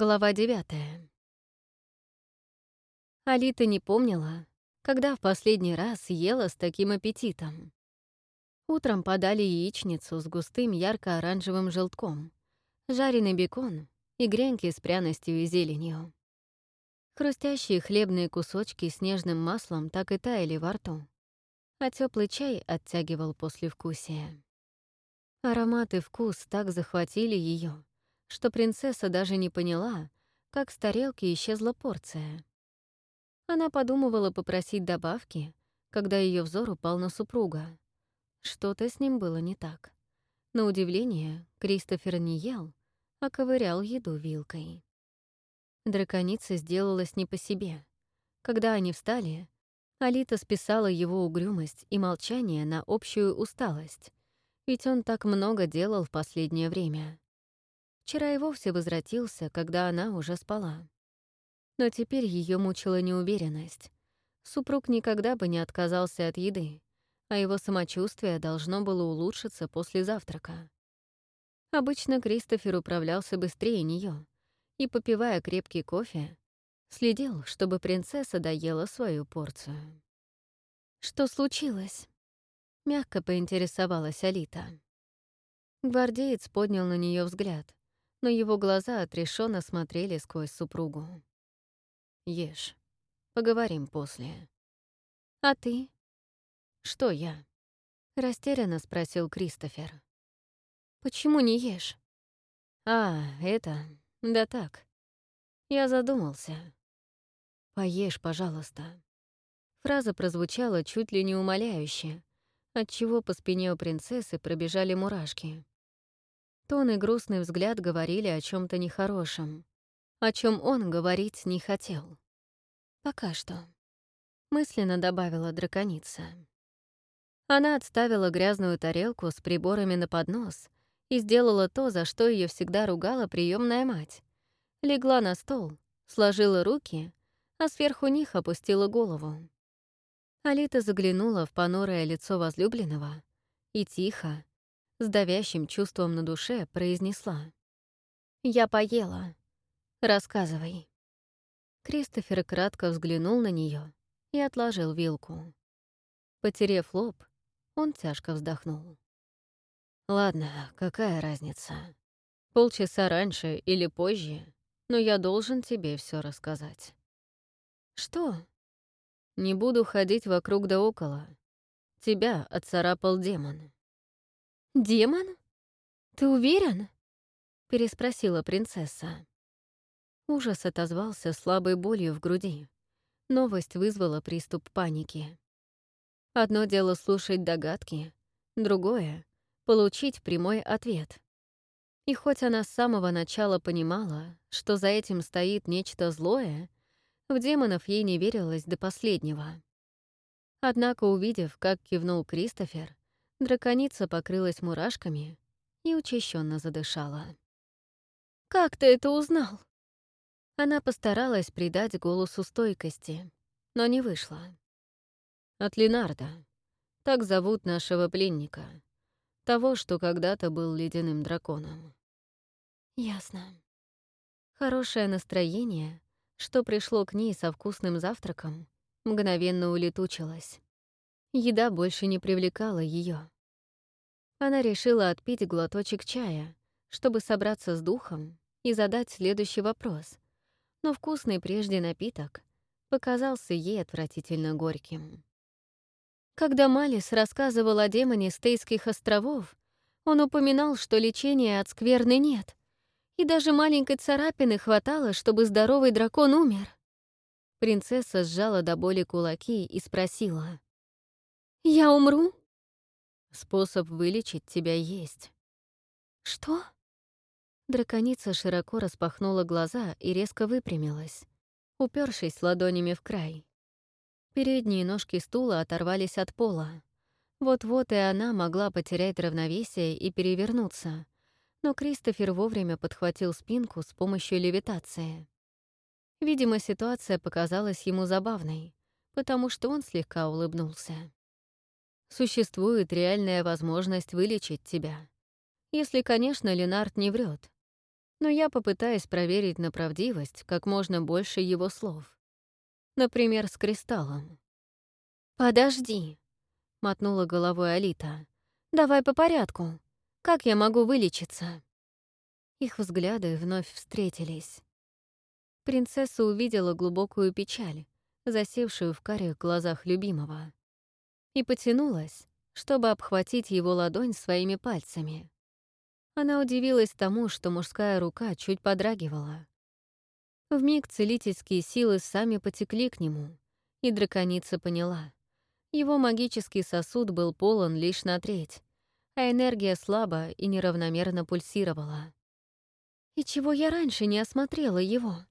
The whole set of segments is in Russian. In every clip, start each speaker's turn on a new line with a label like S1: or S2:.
S1: Глава девятая. Алита не помнила, когда в последний раз ела с таким аппетитом. Утром подали яичницу с густым ярко-оранжевым желтком, жареный бекон и гренки с пряностью и зеленью. Хрустящие хлебные кусочки с нежным маслом так и таяли во рту, а теплый чай оттягивал послевкусие. Аромат и вкус так захватили ее, что принцесса даже не поняла, как с тарелки исчезла порция. Она подумывала попросить добавки, когда ее взор упал на супруга. Что-то с ним было не так. На удивление, Кристофер не ел, а ковырял еду вилкой. Драконица сделалась не по себе. Когда они встали, Алита списала его угрюмость и молчание на общую усталость, ведь он так много делал в последнее время. Вчера и вовсе возвратился, когда она уже спала. Но теперь ее мучила неуверенность. Супруг никогда бы не отказался от еды, а его самочувствие должно было улучшиться после завтрака. Обычно Кристофер управлялся быстрее нее и, попивая крепкий кофе, следил, чтобы принцесса доела свою порцию. «Что случилось?» — мягко поинтересовалась Алита. Гвардеец поднял на нее взгляд, но его глаза отрешенно смотрели сквозь супругу. «Ешь. Поговорим после». «А ты?» «Что я?» — растерянно спросил Кристофер. «Почему не ешь?» «А, это... Да так. Я задумался. Поешь, пожалуйста». Фраза прозвучала чуть ли не умоляюще, отчего по спине у принцессы пробежали мурашки. Тон и грустный взгляд говорили о чем то нехорошем, о чем он говорить не хотел. Пока что. Мысленно добавила драконица. Она отставила грязную тарелку с приборами на поднос и сделала то, за что ее всегда ругала приемная мать. Легла на стол, сложила руки, а сверху них опустила голову. Алита заглянула в понурое лицо возлюбленного и тихо, с давящим чувством на душе произнесла. «Я поела. Рассказывай». Кристофер кратко взглянул на нее и отложил вилку. Потерев лоб, он тяжко вздохнул. «Ладно, какая разница? Полчаса раньше или позже, но я должен тебе все рассказать». «Что?» «Не буду ходить вокруг да около. Тебя отцарапал демон». «Демон? Ты уверен?» — переспросила принцесса. Ужас отозвался слабой болью в груди. Новость вызвала приступ паники. Одно дело слушать догадки, другое — получить прямой ответ. И хоть она с самого начала понимала, что за этим стоит нечто злое, в демонов ей не верилось до последнего. Однако, увидев, как кивнул Кристофер, Драконица покрылась мурашками и учащенно задышала. «Как ты это узнал?» Она постаралась придать голосу стойкости, но не вышло. «От Ленарда. Так зовут нашего пленника. Того, что когда-то был ледяным драконом». «Ясно». Хорошее настроение, что пришло к ней со вкусным завтраком, мгновенно улетучилось. Еда больше не привлекала ее. Она решила отпить глоточек чая, чтобы собраться с духом и задать следующий вопрос, но вкусный прежде напиток показался ей отвратительно горьким. Когда Малис рассказывал о демоне Стейских островов, он упоминал, что лечения от скверны нет, и даже маленькой царапины хватало, чтобы здоровый дракон умер. Принцесса сжала до боли кулаки и спросила. «Я умру?» «Способ вылечить тебя есть». «Что?» Драконица широко распахнула глаза и резко выпрямилась, упершись ладонями в край. Передние ножки стула оторвались от пола. Вот-вот и она могла потерять равновесие и перевернуться, но Кристофер вовремя подхватил спинку с помощью левитации. Видимо, ситуация показалась ему забавной, потому что он слегка улыбнулся. Существует реальная возможность вылечить тебя. Если, конечно, Ленард не врет. Но я попытаюсь проверить на правдивость как можно больше его слов. Например, с кристаллом. «Подожди», — мотнула головой Алита. «Давай по порядку. Как я могу вылечиться?» Их взгляды вновь встретились. Принцесса увидела глубокую печаль, засевшую в карих глазах любимого, и потянулась, чтобы обхватить его ладонь своими пальцами. Она удивилась тому, что мужская рука чуть подрагивала. Вмиг целительские силы сами потекли к нему, и драконица поняла. Его магический сосуд был полон лишь на треть, а энергия слабо и неравномерно пульсировала. И чего я раньше не осмотрела его?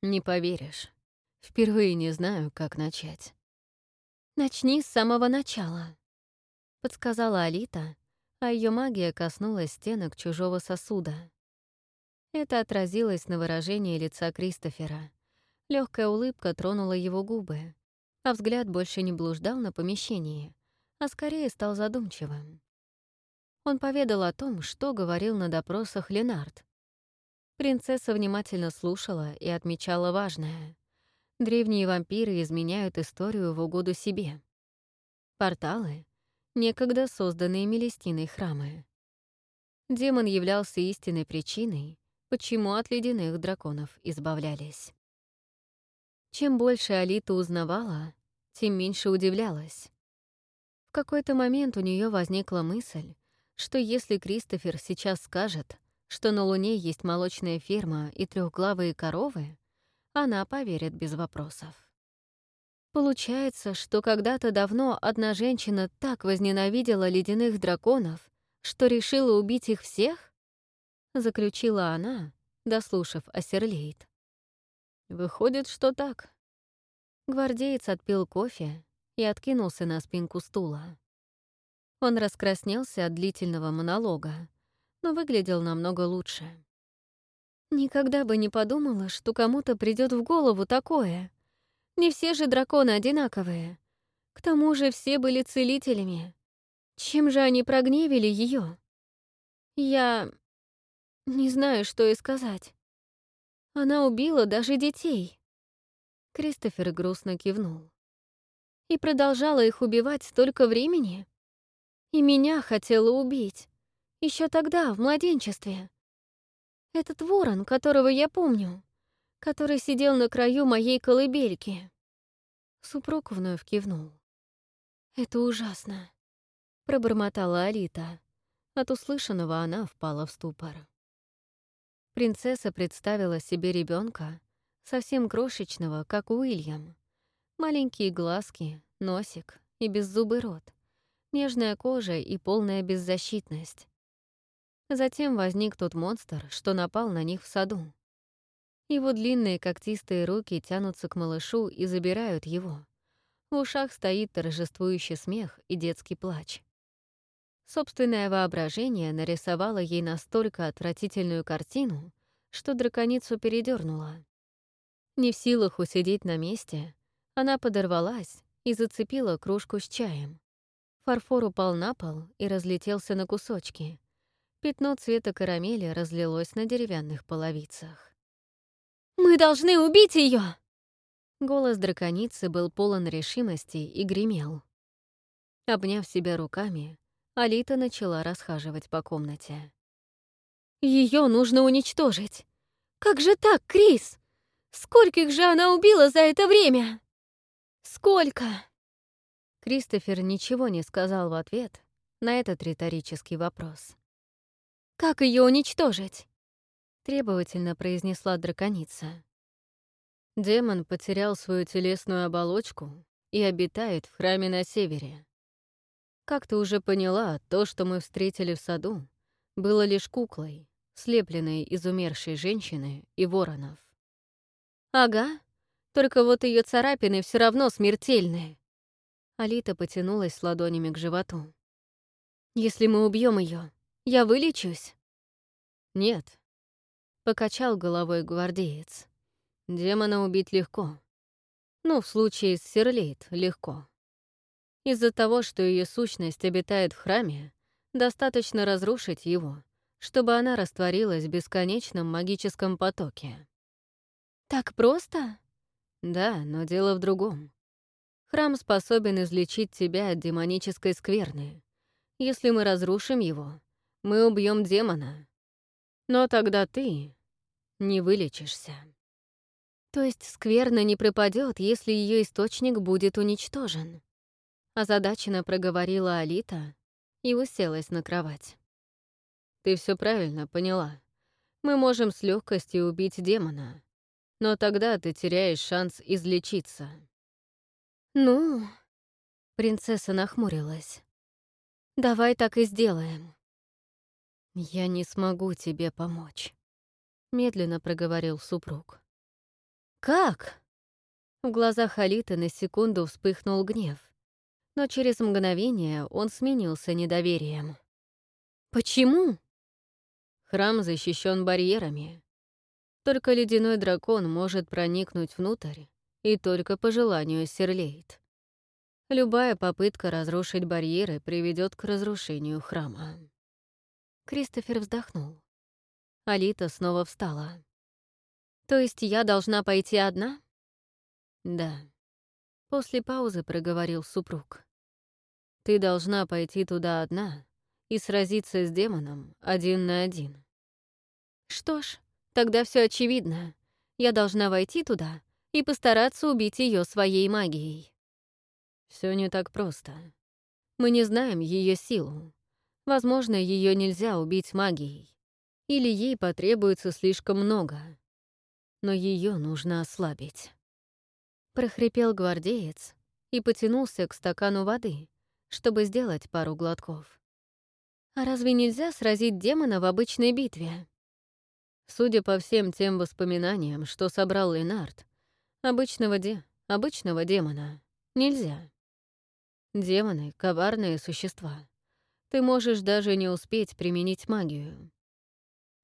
S1: Не поверишь. Впервые не знаю, как начать. Начни с самого начала, подсказала Алита, а ее магия коснулась стенок чужого сосуда. Это отразилось на выражении лица Кристофера. Легкая улыбка тронула его губы, а взгляд больше не блуждал на помещении, а скорее стал задумчивым. Он поведал о том, что говорил на допросах Ленард. Принцесса внимательно слушала и отмечала важное. Древние вампиры изменяют историю в угоду себе. Порталы — некогда созданные Мелестиной храмы. Демон являлся истинной причиной, почему от ледяных драконов избавлялись. Чем больше Алита узнавала, тем меньше удивлялась. В какой-то момент у нее возникла мысль, что если Кристофер сейчас скажет, что на Луне есть молочная ферма и трехглавые коровы, она поверит без вопросов. Получается, что когда-то давно одна женщина так возненавидела ледяных драконов, что решила убить их всех? Заключила она, дослушав Ассерлейт. Выходит, что так. Гвардеец отпил кофе и откинулся на спинку стула. Он раскраснелся от длительного монолога, но выглядел намного лучше. Никогда бы не подумала, что кому-то придет в голову такое. Не все же драконы одинаковые. К тому же все были целителями. Чем же они прогневили ее? Я не знаю, что и сказать. Она убила даже детей. Кристофер грустно кивнул. И продолжала их убивать столько времени? И меня хотела убить. Еще тогда, в младенчестве. Этот ворон, которого я помню, который сидел на краю моей колыбельки. Супруг вновь кивнул. «Это ужасно», — пробормотала Алита. От услышанного она впала в ступор. Принцесса представила себе ребенка, совсем крошечного, как Уильям. Маленькие глазки, носик и беззубый рот, нежная кожа и полная беззащитность. Затем возник тот монстр, что напал на них в саду. Его длинные когтистые руки тянутся к малышу и забирают его. В ушах стоит торжествующий смех и детский плач. Собственное воображение нарисовало ей настолько отвратительную картину, что драконицу передернула. Не в силах усидеть на месте, она подорвалась и зацепила кружку с чаем. Фарфор упал на пол и разлетелся на кусочки. Пятно цвета карамели разлилось на деревянных половицах. «Мы должны убить ее! Голос драконицы был полон решимости и гремел. Обняв себя руками, Алита начала расхаживать по комнате. Ее нужно уничтожить! Как же так, Крис? Скольких же она убила за это время? Сколько?» Кристофер ничего не сказал в ответ на этот риторический вопрос. «Как ее уничтожить?» — требовательно произнесла драконица. Демон потерял свою телесную оболочку и обитает в храме на севере. Как ты уже поняла, то, что мы встретили в саду, было лишь куклой, слепленной из умершей женщины и воронов. Ага, только вот ее царапины все равно смертельные. Алита потянулась ладонями к животу. Если мы убьем ее, я вылечусь? Нет. Покачал головой гвардеец. Демона убить легко. Ну, в случае с Серлейт легко. Из-за того, что ее сущность обитает в храме, достаточно разрушить его, чтобы она растворилась в бесконечном магическом потоке. «Так просто?» «Да, но дело в другом. Храм способен излечить тебя от демонической скверны. Если мы разрушим его, мы убьем демона. Но тогда ты не вылечишься». То есть скверна не пропадет, если ее источник будет уничтожен. Озадаченно проговорила Алита и уселась на кровать. Ты все правильно поняла. Мы можем с легкостью убить демона, но тогда ты теряешь шанс излечиться. Ну, принцесса нахмурилась. Давай так и сделаем. Я не смогу тебе помочь, медленно проговорил супруг. «Как?» В глазах Алиты на секунду вспыхнул гнев, но через мгновение он сменился недоверием. «Почему?» Храм защищен барьерами. Только ледяной дракон может проникнуть внутрь, и только по желанию Серлейт. Любая попытка разрушить барьеры приведет к разрушению храма. Кристофер вздохнул. Алита снова встала. То есть я должна пойти одна? Да. После паузы проговорил супруг. Ты должна пойти туда одна и сразиться с демоном один на один. Что ж, тогда все очевидно. Я должна войти туда и постараться убить ее своей магией. Все не так просто. Мы не знаем ее силу. Возможно, ее нельзя убить магией. Или ей потребуется слишком много но ее нужно ослабить. Прохрипел гвардеец и потянулся к стакану воды, чтобы сделать пару глотков. А разве нельзя сразить демона в обычной битве? Судя по всем тем воспоминаниям, что собрал Ленард, обычного де... обычного демона нельзя. Демоны — коварные существа. Ты можешь даже не успеть применить магию.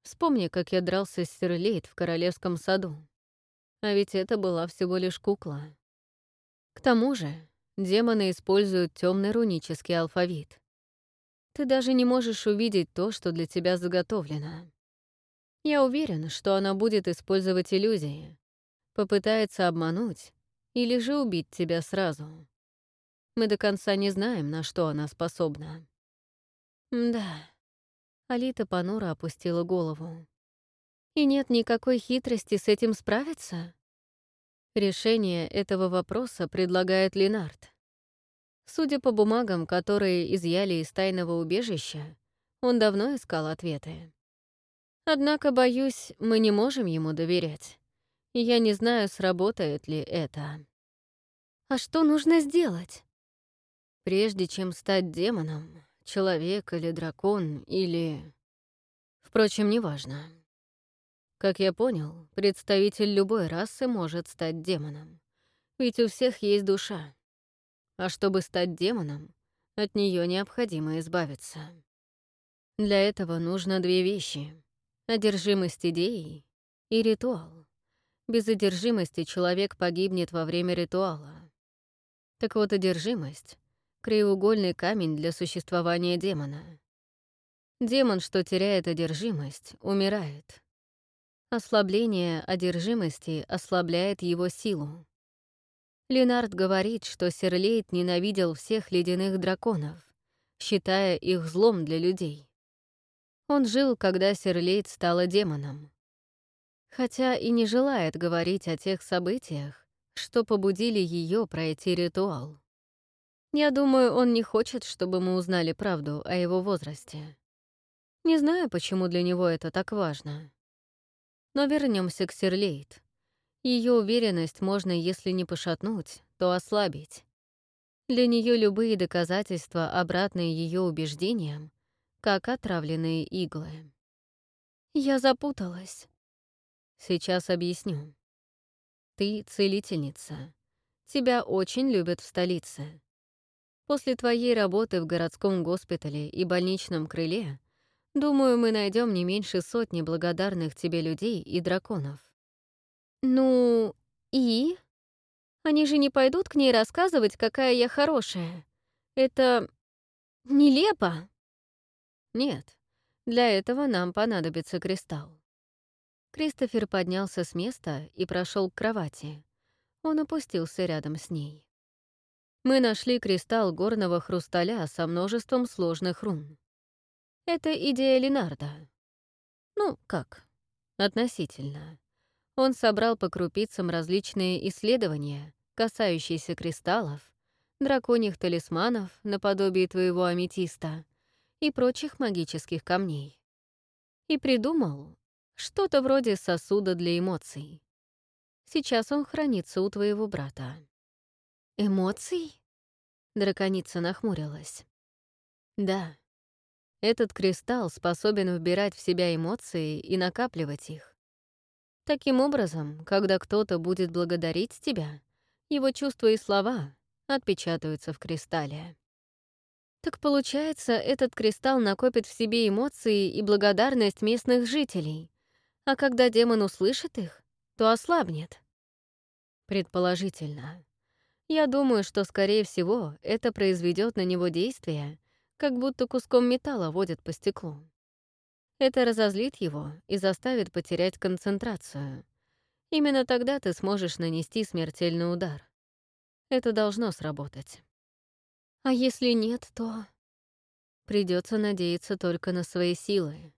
S1: Вспомни, как я дрался с Серлейт в королевском саду. А ведь это была всего лишь кукла. К тому же, демоны используют темный рунический алфавит. Ты даже не можешь увидеть то, что для тебя заготовлено. Я уверен, что она будет использовать иллюзии, попытается обмануть или же убить тебя сразу. Мы до конца не знаем, на что она способна. Да, Алита понуро опустила голову. «И нет никакой хитрости с этим справиться?» Решение этого вопроса предлагает Ленард. Судя по бумагам, которые изъяли из тайного убежища, он давно искал ответы. Однако, боюсь, мы не можем ему доверять. Я не знаю, сработает ли это. А что нужно сделать? Прежде чем стать демоном, человек или дракон, или... Впрочем, неважно. Как я понял, представитель любой расы может стать демоном. Ведь у всех есть душа. А чтобы стать демоном, от нее необходимо избавиться. Для этого нужно две вещи — одержимость идеей и ритуал. Без одержимости человек погибнет во время ритуала. Так вот, одержимость краеугольный камень для существования демона. Демон, что теряет одержимость, умирает. Ослабление одержимости ослабляет его силу. Ленард говорит, что Серлейт ненавидел всех ледяных драконов, считая их злом для людей. Он жил, когда Серлейт стала демоном. Хотя и не желает говорить о тех событиях, что побудили ее пройти ритуал. Я думаю, он не хочет, чтобы мы узнали правду о его возрасте. Не знаю, почему для него это так важно. Но вернемся к Серлейт. Ее уверенность можно, если не пошатнуть, то ослабить. Для нее любые доказательства, обратные ее убеждениям, как отравленные иглы. Я запуталась. Сейчас объясню. Ты целительница. Тебя очень любят в столице. После твоей работы в городском госпитале и больничном крыле, думаю, мы найдем не меньше сотни благодарных тебе людей и драконов. Ну, и? Они же не пойдут к ней рассказывать, какая я хорошая. Это нелепо. Нет, Для этого нам понадобится кристалл. Кристофер поднялся с места и прошел к кровати. Он опустился рядом с ней. Мы нашли кристалл горного хрусталя со множеством сложных рун. Это идея Ленарда. Ну, как? Относительно. Он собрал по крупицам различные исследования, касающиеся кристаллов, драконьих талисманов наподобие твоего аметиста и прочих магических камней. И придумал что-то вроде сосуда для эмоций. Сейчас он хранится у твоего брата. «Эмоций?» Драконица нахмурилась. «Да. Этот кристалл способен вбирать в себя эмоции и накапливать их. Таким образом, когда кто-то будет благодарить тебя, его чувства и слова отпечатаются в кристалле. Так получается, этот кристалл накопит в себе эмоции и благодарность местных жителей, а когда демон услышит их, то ослабнет. Предположительно. Я думаю, что, скорее всего, это произведет на него действие, как будто куском металла водят по стеклу. Это разозлит его и заставит потерять концентрацию. Именно тогда ты сможешь нанести смертельный удар. Это должно сработать. А если нет, то... Придется надеяться только на свои силы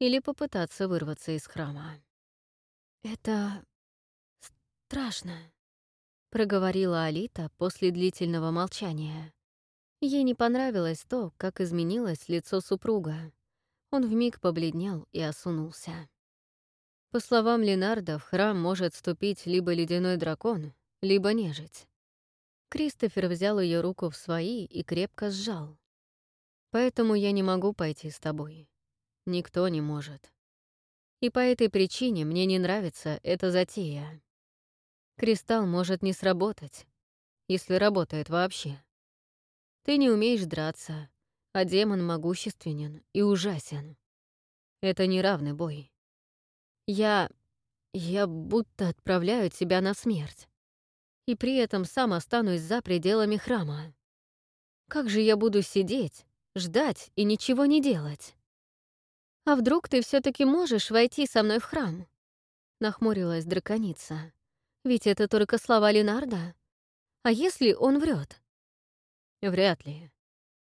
S1: или попытаться вырваться из храма. «Это страшно», — проговорила Алита после длительного молчания. Ей не понравилось то, как изменилось лицо супруга. Он вмиг побледнел и осунулся. По словам Ленарда, в храм может вступить либо ледяной дракон, либо нежить. Кристофер взял ее руку в свои и крепко сжал. «Поэтому я не могу пойти с тобой. Никто не может. И по этой причине мне не нравится эта затея. Кристалл может не сработать, если работает вообще. Ты не умеешь драться, а демон могущественен и ужасен. Это неравный бой. Я... я будто отправляю тебя на смерть и при этом сам останусь за пределами храма. Как же я буду сидеть, ждать и ничего не делать? А вдруг ты все таки можешь войти со мной в храм? Нахмурилась драконица. Ведь это только слова Ленарда. А если он врет? Вряд ли.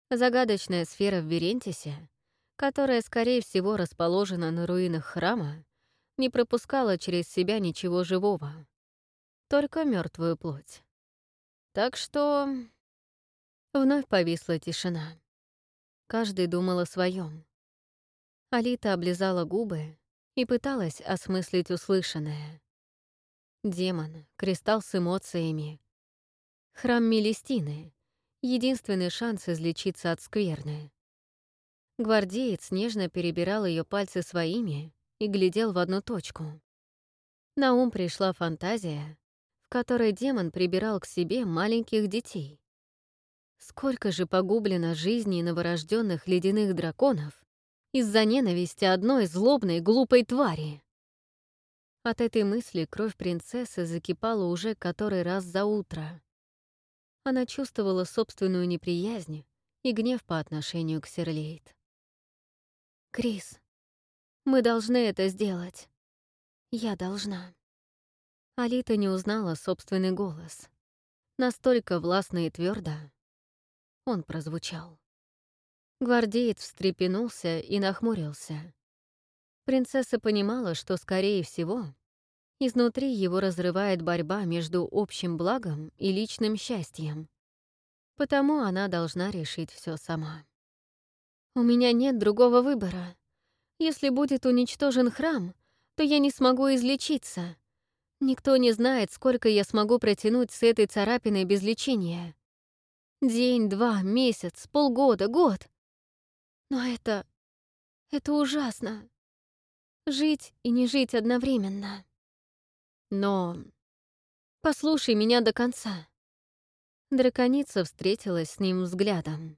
S1: Загадочная сфера в Верентисе, которая, скорее всего, расположена на руинах храма, не пропускала через себя ничего живого только мертвую плоть. Так что... Вновь повисла тишина. Каждый думал о своем. Алита облизала губы и пыталась осмыслить услышанное. Демон, кристалл с эмоциями. Храм Мелестины — единственный шанс излечиться от скверны. Гвардеец нежно перебирал ее пальцы своими и глядел в одну точку. На ум пришла фантазия, которой демон прибирал к себе маленьких детей. Сколько же погублено жизней новорожденных ледяных драконов из-за ненависти одной злобной глупой твари. От этой мысли кровь принцессы закипала уже который раз за утро. Она чувствовала собственную неприязнь и гнев по отношению к Серлейт. «Крис, мы должны это сделать. Я должна». Алита не узнала собственный голос. Настолько властно и твердо он прозвучал. Гвардеец встрепенулся и нахмурился. Принцесса понимала, что, скорее всего, изнутри его разрывает борьба между общим благом и личным счастьем. Потому она должна решить все сама. «У меня нет другого выбора. Если будет уничтожен храм, то я не смогу излечиться», Никто не знает, сколько я смогу протянуть с этой царапиной без лечения. День, два, месяц, полгода, год. Но это... это ужасно. Жить и не жить одновременно. Но... Послушай меня до конца. Драконица встретилась с ним взглядом.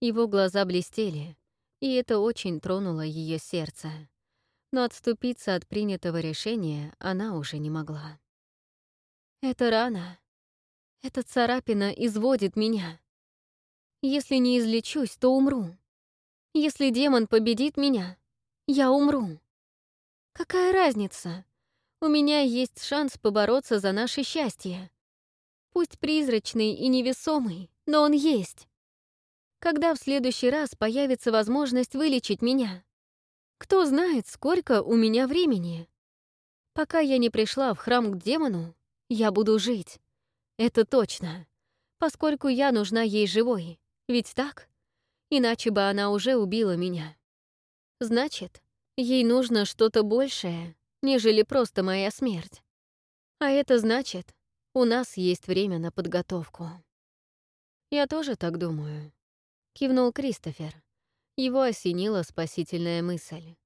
S1: Его глаза блестели, и это очень тронуло ее сердце но отступиться от принятого решения она уже не могла. «Это рана. Эта царапина изводит меня. Если не излечусь, то умру. Если демон победит меня, я умру. Какая разница? У меня есть шанс побороться за наше счастье. Пусть призрачный и невесомый, но он есть. Когда в следующий раз появится возможность вылечить меня? Кто знает, сколько у меня времени? Пока я не пришла в храм к демону, я буду жить. Это точно. Поскольку я нужна ей живой. Ведь так? Иначе бы она уже убила меня. Значит, ей нужно что-то большее, нежели просто моя смерть. А это значит, у нас есть время на подготовку. Я тоже так думаю. Кивнул Кристофер. Его осенила спасительная мысль.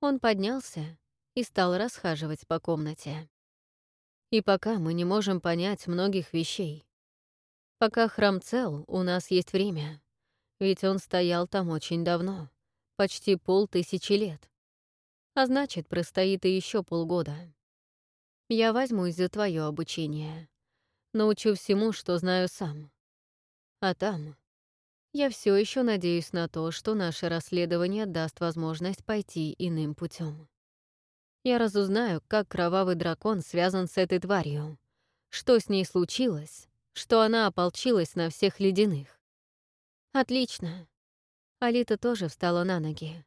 S1: Он поднялся и стал расхаживать по комнате. И пока мы не можем понять многих вещей, пока храм цел, у нас есть время, ведь он стоял там очень давно, почти полтысячи лет. А значит, простоит и еще полгода. Я возьмусь за твое обучение. Научу всему, что знаю сам. А там я все еще надеюсь на то, что наше расследование даст возможность пойти иным путем. Я разузнаю, как кровавый дракон связан с этой тварью, что с ней случилось, что она ополчилась на всех ледяных. Отлично. Алита тоже встала на ноги.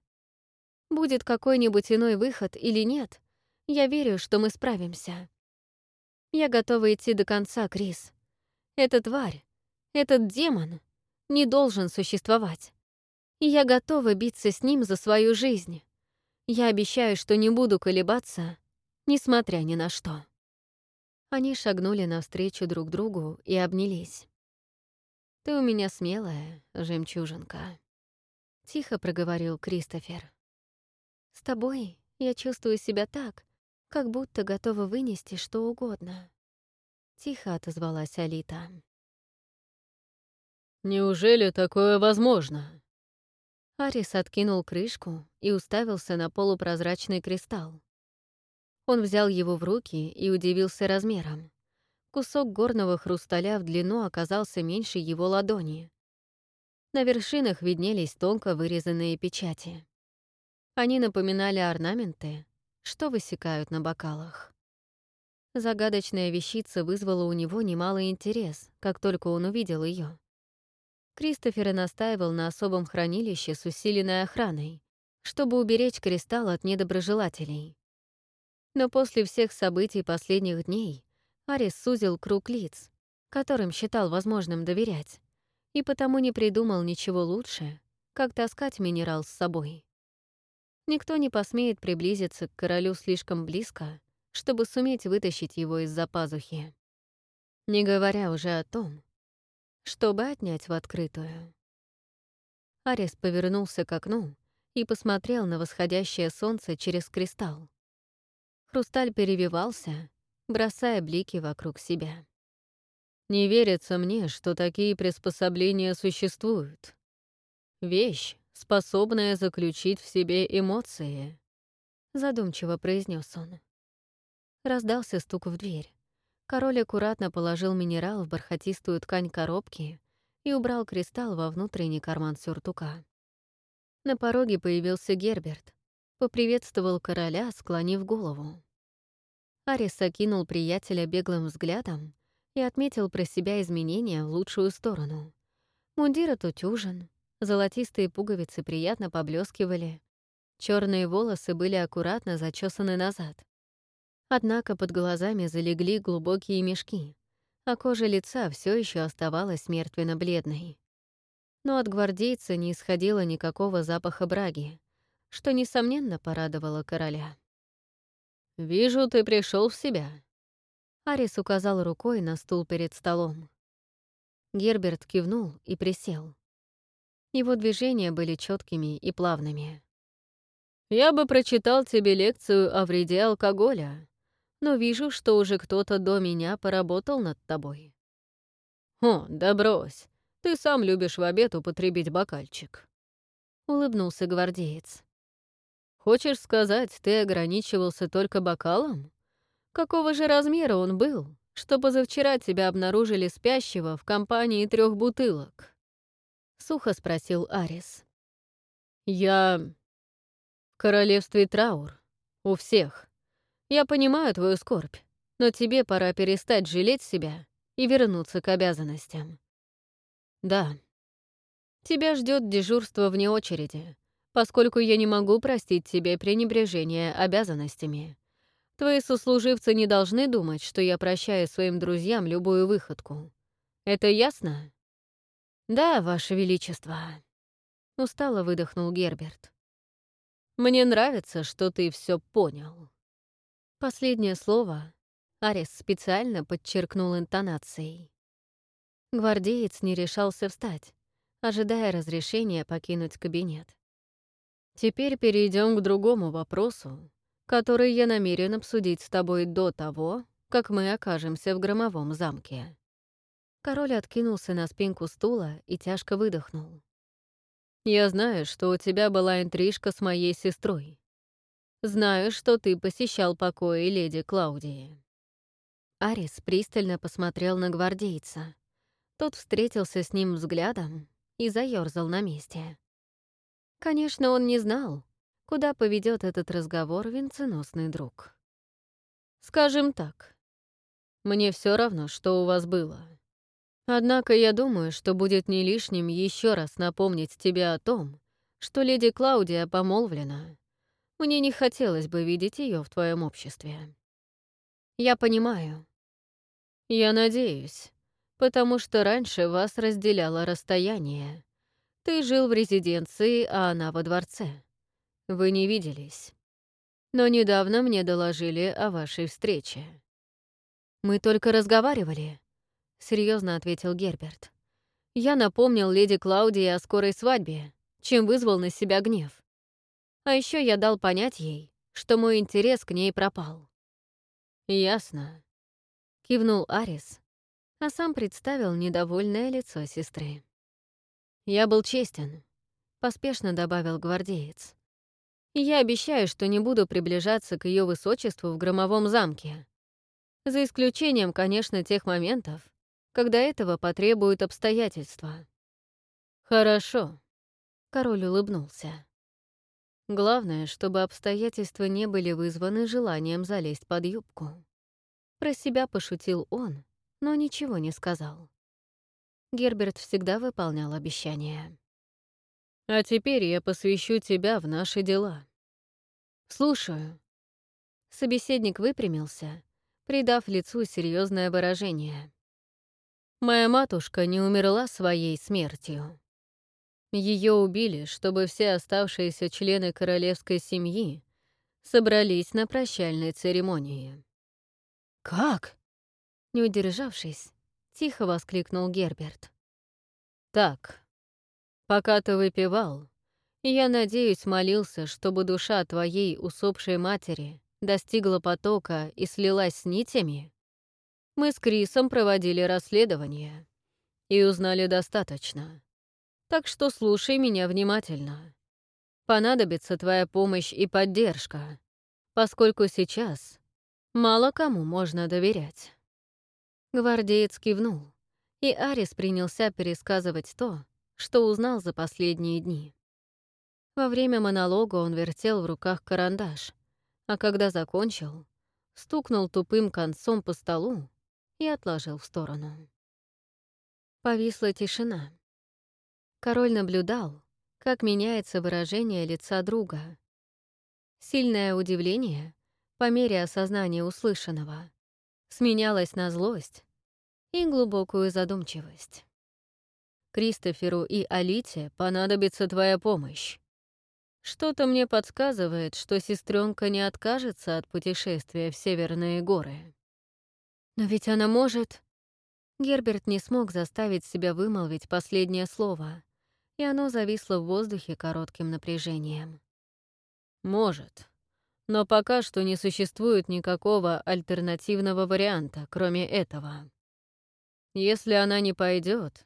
S1: Будет какой-нибудь иной выход или нет, я верю, что мы справимся. Я готова идти до конца, Крис. Эта тварь, этот демон — не должен существовать. И я готова биться с ним за свою жизнь. Я обещаю, что не буду колебаться, несмотря ни на что. Они шагнули навстречу друг другу и обнялись. «Ты у меня смелая, жемчужинка», — тихо проговорил Кристофер. «С тобой я чувствую себя так, как будто готова вынести что угодно», — тихо отозвалась Алита.
S2: Неужели такое возможно?
S1: Арис откинул крышку и уставился на полупрозрачный кристалл. Он взял его в руки и удивился размером. Кусок горного хрусталя в длину оказался меньше его ладони. На вершинах виднелись тонко вырезанные печати. Они напоминали орнаменты, что высекают на бокалах. Загадочная вещица вызвала у него немалый интерес, как только он увидел ее. Кристофер настаивал на особом хранилище с усиленной охраной, чтобы уберечь кристалл от недоброжелателей. Но после всех событий последних дней Арис сузил круг лиц, которым считал возможным доверять, и потому не придумал ничего лучше, как таскать минерал с собой. Никто не посмеет приблизиться к королю слишком близко, чтобы суметь вытащить его из-за пазухи. Не говоря уже о том, чтобы отнять в открытую. Арис повернулся к окну и посмотрел на восходящее солнце через кристалл. Хрусталь перевивался, бросая блики вокруг себя.
S2: «Не верится мне, что такие приспособления существуют. Вещь, способная заключить в себе эмоции», —
S1: задумчиво произнес он. Раздался стук в дверь. Король аккуратно положил минерал в бархатистую ткань коробки и убрал кристалл во внутренний карман сюртука. На пороге появился Герберт, поприветствовал короля, склонив голову. Арис окинул приятеля беглым взглядом и отметил про себя изменения в лучшую сторону. Мундир отутюжен, золотистые пуговицы приятно поблескивали, черные волосы были аккуратно зачесаны назад. Однако под глазами залегли глубокие мешки, а кожа лица все еще оставалась мертвенно-бледной. Но от гвардейца не исходило никакого запаха браги, что, несомненно, порадовало короля.
S2: «Вижу, ты пришел в себя», —
S1: Арис указал рукой на стул перед столом. Герберт кивнул и присел. Его движения были четкими и плавными.
S2: «Я бы прочитал тебе лекцию о вреде алкоголя, но вижу, что уже кто-то до меня поработал над тобой». «О, да брось, ты сам любишь в обед употребить бокальчик», — улыбнулся гвардеец. «Хочешь сказать, ты ограничивался только бокалом? Какого же размера он был, что позавчера тебя обнаружили спящего в компании трех бутылок?» — сухо спросил Арис. «Я... В королевстве траур. У всех. Я понимаю твою скорбь, но тебе пора перестать жалеть себя и вернуться к обязанностям. Да. Тебя ждет дежурство вне очереди, поскольку я не могу простить тебе пренебрежение обязанностями. Твои сослуживцы не должны думать, что я прощаю своим друзьям любую выходку. Это ясно? Да, Ваше Величество. Устало выдохнул Герберт. Мне нравится, что ты все понял. Последнее слово Арис специально подчеркнул интонацией. Гвардеец не решался встать, ожидая разрешения покинуть кабинет. Теперь перейдем к другому вопросу, который я намерен обсудить с тобой до того, как мы окажемся в громовом замке. Король откинулся на спинку стула и тяжко выдохнул. «Я знаю, что у тебя была интрижка с моей сестрой. Знаю, что ты посещал покои леди Клаудии». Арис пристально посмотрел на гвардейца. Тот встретился с ним взглядом и заёрзал на месте. Конечно, он не знал, куда поведет этот разговор венценосный друг. «Скажем так, мне все равно, что у вас было. Однако я думаю, что будет не лишним еще раз напомнить тебе о том, что леди Клаудия помолвлена. Мне не хотелось бы видеть ее в твоем обществе. Я понимаю. Я надеюсь, потому что раньше вас разделяло расстояние. Ты жил в резиденции, а она во дворце. Вы не виделись. Но недавно мне доложили о вашей встрече. Мы только разговаривали, серьезно ответил Герберт. Я напомнил леди Клаудии о скорой свадьбе, чем вызвал на себя гнев. А еще я дал понять ей, что мой интерес к ней пропал. «Ясно», — кивнул Арис, а сам представил недовольное лицо сестры. «Я был честен», — поспешно добавил гвардеец я обещаю, что не буду приближаться к ее высочеству в громовом замке. За исключением, конечно, тех моментов, когда этого потребуют обстоятельства. Хорошо. Король улыбнулся. Главное, чтобы обстоятельства не были вызваны желанием залезть под юбку. Про себя пошутил он, но ничего не сказал. Герберт всегда выполнял обещания. А теперь я посвящу тебя в наши дела. Слушаю. Собеседник выпрямился, придав лицу серьезное выражение. Моя матушка не умерла своей смертью. Ее убили, чтобы все оставшиеся члены королевской семьи собрались на прощальной церемонии. «Как?» Не удержавшись, тихо воскликнул Герберт. «Так, Пока ты выпивал, я, надеюсь, молился, чтобы душа твоей усопшей матери достигла потока и слилась с нитями. Мы с Крисом проводили расследование и узнали достаточно. Так что слушай меня внимательно. Понадобится твоя помощь и поддержка, поскольку сейчас мало кому можно доверять. Гвардеец кивнул, и Арис принялся пересказывать то, что узнал за последние дни. Во время монолога он вертел в руках карандаш, а когда закончил, стукнул тупым концом по столу и отложил в сторону. Повисла тишина. Король наблюдал, как меняется выражение лица друга. Сильное удивление, по мере осознания услышанного, сменялось на злость и глубокую задумчивость. Кристоферу и Алите понадобится твоя помощь. Что-то мне подсказывает, что сестренка не откажется от путешествия в Северные горы. Но ведь она может... Герберт не смог заставить себя вымолвить последнее слово, и оно зависло в воздухе коротким напряжением. «Может. Но пока что не существует никакого альтернативного варианта, кроме этого. Если она не пойдет,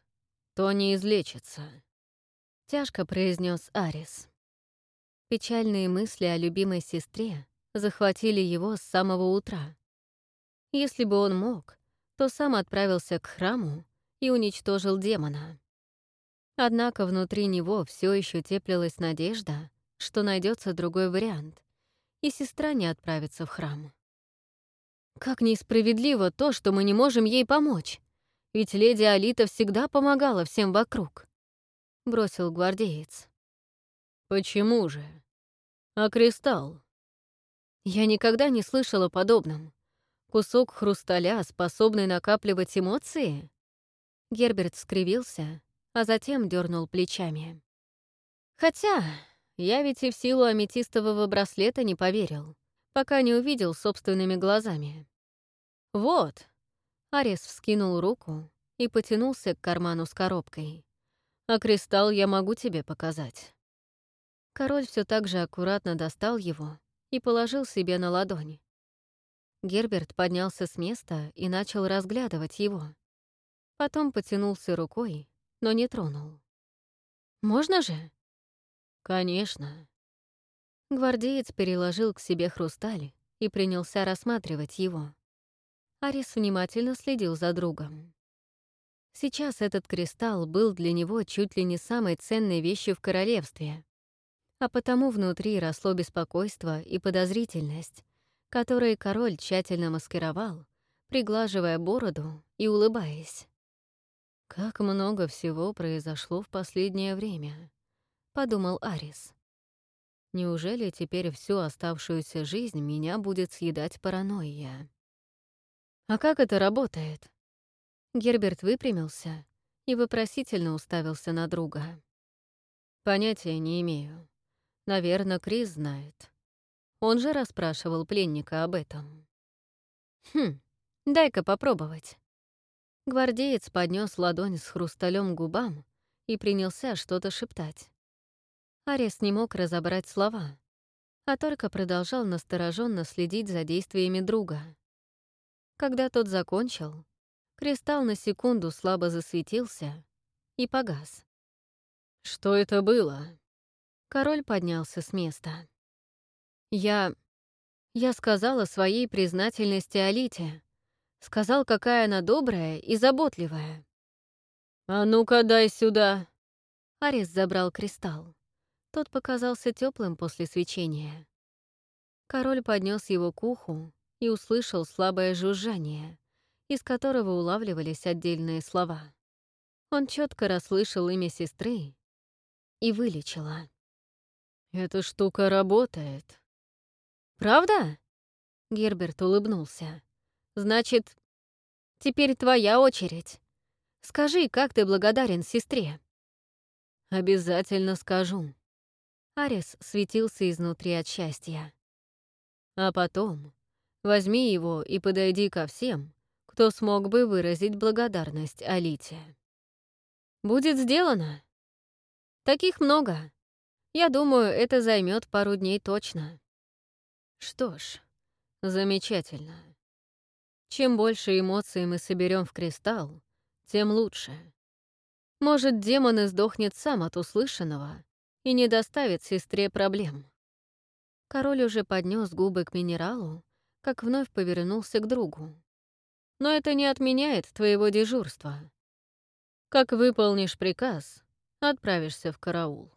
S2: то не излечится», — тяжко произнес Арис. Печальные мысли о любимой сестре захватили его с самого утра. Если бы он мог, то сам отправился к храму и уничтожил демона. Однако внутри него все еще теплилась надежда,
S1: что найдется другой вариант, и сестра не отправится в храм. Как несправедливо то, что мы не можем ей помочь, ведь леди Алита всегда помогала всем вокруг, — бросил гвардеец.
S2: Почему же? А кристалл?
S1: Я никогда не слышала о подобном. Кусок хрусталя, способный накапливать эмоции? Герберт скривился, а затем дернул плечами. Хотя я ведь и в силу аметистового браслета не поверил, пока не увидел собственными глазами. «Вот!» — Арес вскинул руку и потянулся к карману с коробкой. «А кристалл я могу тебе показать». Король все так же аккуратно достал его и положил себе на ладонь. Герберт поднялся с места и начал разглядывать его. Потом потянулся рукой, но не тронул. «Можно же?»
S2: «Конечно».
S1: Гвардеец переложил к себе хрусталь и принялся рассматривать его. Арис внимательно следил за другом. Сейчас этот кристалл был для него чуть ли не самой ценной вещью в королевстве, а потому внутри росло беспокойство и подозрительность, которые король тщательно маскировал, приглаживая бороду и улыбаясь. «Как много всего произошло в последнее время», — подумал Арис. «Неужели теперь всю оставшуюся жизнь меня будет съедать паранойя?» «А как это работает?» Герберт выпрямился и вопросительно уставился на друга. «Понятия не имею. Наверное, Крис знает. Он же расспрашивал пленника об этом. «Хм, дай-ка попробовать». Гвардеец поднес ладонь с хрусталем губам и принялся что-то шептать. Арес не мог разобрать слова, а только продолжал настороженно следить за действиями друга. Когда тот закончил, кристалл на секунду слабо засветился и погас.
S2: «Что это было?»
S1: Король поднялся с места. Я... Я сказала своей признательности Алите. Сказал, какая она добрая и заботливая.
S2: «А ну-ка, дай сюда!»
S1: Арис забрал кристалл. Тот показался теплым после свечения. Король поднес его к уху и услышал слабое жужжание, из которого улавливались отдельные слова. Он четко расслышал имя сестры и вылечила.
S2: «Эта штука работает»,
S1: «Правда?» Герберт улыбнулся. «Значит, теперь твоя очередь. Скажи, как ты благодарен сестре?»
S2: «Обязательно скажу».
S1: Арис светился изнутри от счастья.
S2: «А потом возьми его и подойди ко всем, кто смог бы выразить благодарность Алите».
S1: «Будет сделано. Таких много. Я думаю, это займет пару дней точно».
S2: Что ж, замечательно. Чем больше эмоций мы соберем в кристалл, тем лучше. Может, демон издохнет сам от услышанного и не доставит сестре проблем.
S1: Король уже поднес губы к минералу, как вновь повернулся к другу.
S2: Но это не отменяет твоего дежурства. Как выполнишь приказ, отправишься в караул.